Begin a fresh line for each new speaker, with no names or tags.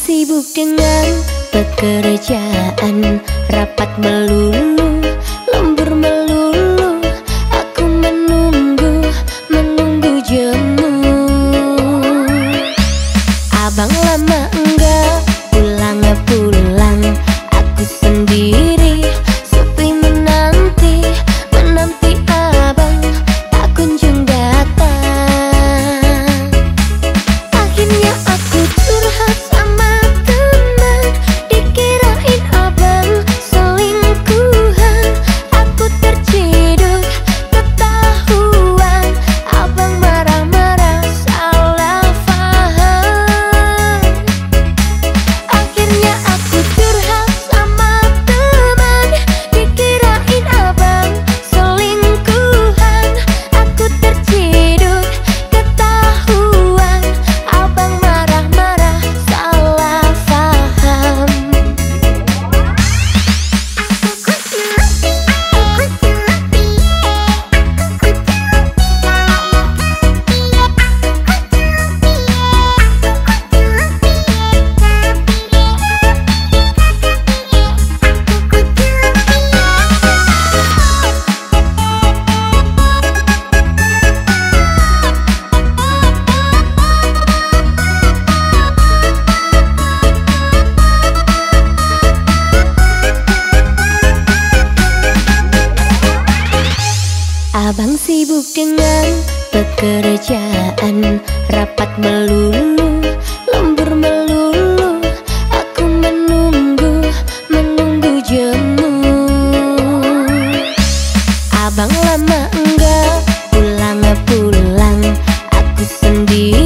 sibuk dengan pekerjaan. Rapat melulu, lembur melulu. Aku menunggu, menunggu jemu. Abang lama enggak, Abang sibuk dengan pekerjaan. Rapat melulu, lembur melulu. Aku menunggu, menunggu jemu. Abang lama enggak pulang-pulang Aku sendiri